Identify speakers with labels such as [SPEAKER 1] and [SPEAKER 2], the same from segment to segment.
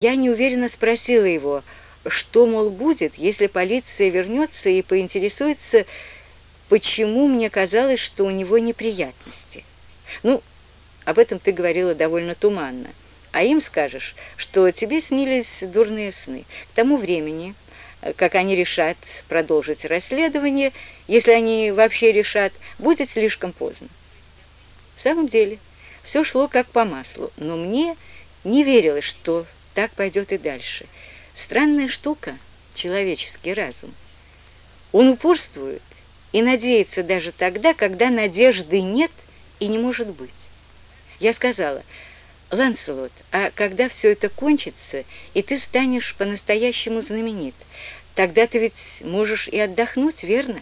[SPEAKER 1] Я неуверенно спросила его, что, мол, будет, если полиция вернется и поинтересуется, почему мне казалось, что у него неприятности. Ну, об этом ты говорила довольно туманно. А им скажешь, что тебе снились дурные сны. К тому времени, как они решат продолжить расследование, если они вообще решат, будет слишком поздно. В самом деле, все шло как по маслу, но мне не верилось, что так пойдет и дальше. Странная штука — человеческий разум. Он упорствует и надеется даже тогда, когда надежды нет и не может быть. Я сказала, «Ланселот, а когда все это кончится, и ты станешь по-настоящему знаменит, тогда ты ведь можешь и отдохнуть, верно?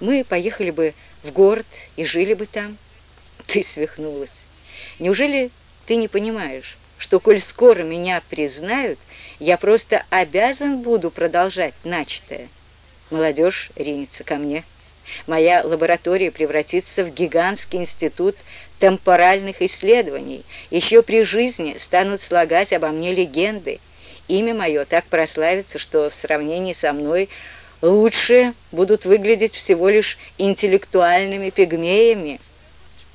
[SPEAKER 1] Мы поехали бы в город и жили бы там». Ты свихнулась. Неужели ты не понимаешь, что, коль скоро меня признают, я просто обязан буду продолжать начатое. Молодежь ринется ко мне. Моя лаборатория превратится в гигантский институт темпоральных исследований. Еще при жизни станут слагать обо мне легенды. Имя мое так прославится, что в сравнении со мной лучше будут выглядеть всего лишь интеллектуальными пигмеями.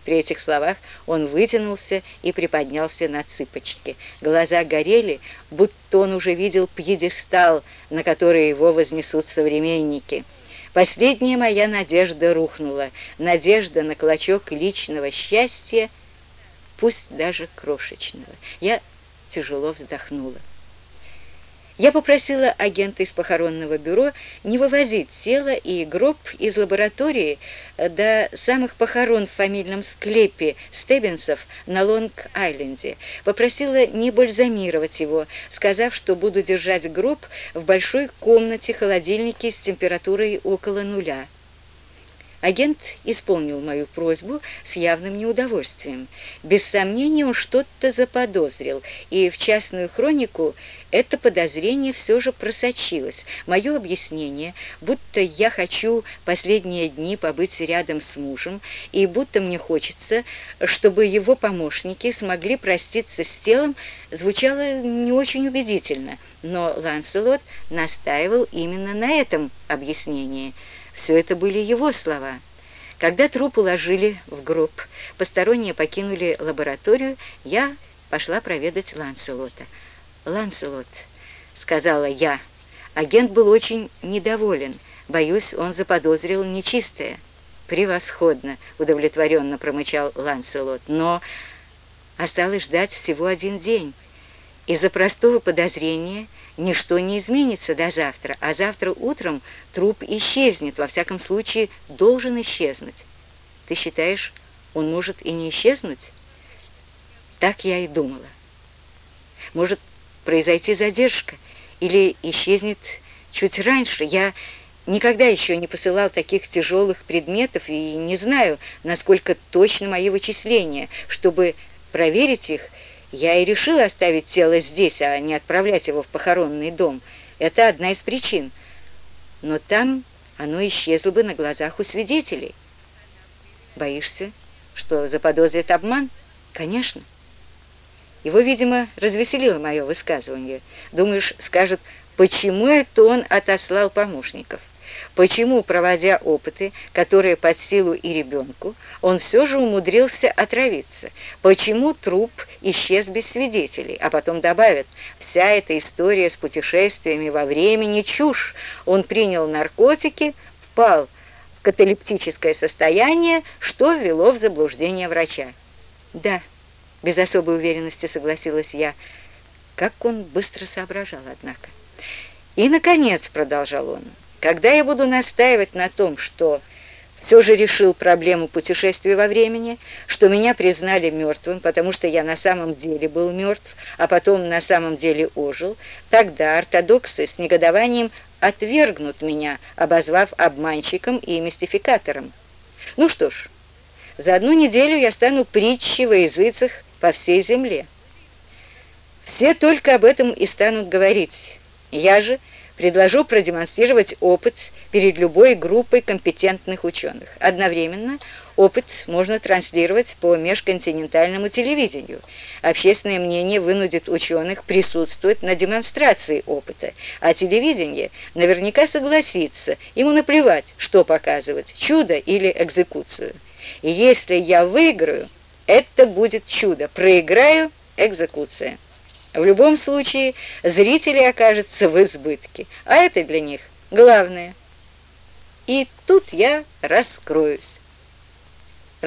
[SPEAKER 1] При этих словах он вытянулся и приподнялся на цыпочки. Глаза горели, будто он уже видел пьедестал, на который его вознесут современники. Последняя моя надежда рухнула. Надежда на клочок личного счастья, пусть даже крошечного. Я тяжело вздохнула. Я попросила агента из похоронного бюро не вывозить тело и гроб из лаборатории до самых похорон в фамильном склепе Стеббинсов на Лонг-Айленде. Попросила не бальзамировать его, сказав, что буду держать гроб в большой комнате-холодильнике с температурой около нуля. Агент исполнил мою просьбу с явным неудовольствием. Без сомнения, он что-то заподозрил, и в частную хронику это подозрение все же просочилось. Мое объяснение, будто я хочу последние дни побыть рядом с мужем, и будто мне хочется, чтобы его помощники смогли проститься с телом, звучало не очень убедительно, но Ланселот настаивал именно на этом объяснении – все это были его слова. Когда труп уложили в гроб, посторонние покинули лабораторию, я пошла проведать Ланселота. «Ланселот», — сказала я, — агент был очень недоволен. Боюсь, он заподозрил нечистое. «Превосходно!» — удовлетворенно промычал Ланселот. «Но осталось ждать всего один день. Из-за простого подозрения ничто не изменится до завтра, а завтра утром труп исчезнет, во всяком случае должен исчезнуть. Ты считаешь, он может и не исчезнуть? Так я и думала. Может произойти задержка или исчезнет чуть раньше. Я никогда еще не посылал таких тяжелых предметов и не знаю, насколько точны мои вычисления. Чтобы проверить их, я и решила оставить тело здесь, а не отправлять его в похоронный дом. Это одна из причин. Но там оно исчезло бы на глазах у свидетелей. Боишься, что заподозрит обман? Конечно. Его, видимо, развеселило мое высказывание. Думаешь, скажет, почему это он отослал помощников? Почему, проводя опыты, которые под силу и ребенку, он все же умудрился отравиться? Почему труп исчез без свидетелей? А потом добавят, вся эта история с путешествиями во времени – чушь. Он принял наркотики, впал в каталептическое состояние, что ввело в заблуждение врача. Да, без особой уверенности согласилась я. Как он быстро соображал, однако. И, наконец, продолжал он, когда я буду настаивать на том, что все же решил проблему путешествия во времени, что меня признали мертвым, потому что я на самом деле был мертв, а потом на самом деле ожил, тогда ортодоксы с негодованием отвергнут меня, обозвав обманщиком и мистификатором. Ну что ж, за одну неделю я стану притчей во языцах по всей земле. Все только об этом и станут говорить. Я же предложу продемонстрировать опыт перед любой группой компетентных ученых. Одновременно Опыт можно транслировать по межконтинентальному телевидению. Общественное мнение вынудит ученых присутствовать на демонстрации опыта, а телевидение наверняка согласится, ему наплевать, что показывать, чудо или экзекуцию. И если я выиграю, это будет чудо, проиграю – экзекуция. В любом случае, зрители окажутся в избытке, а это для них главное. И тут я раскроюсь.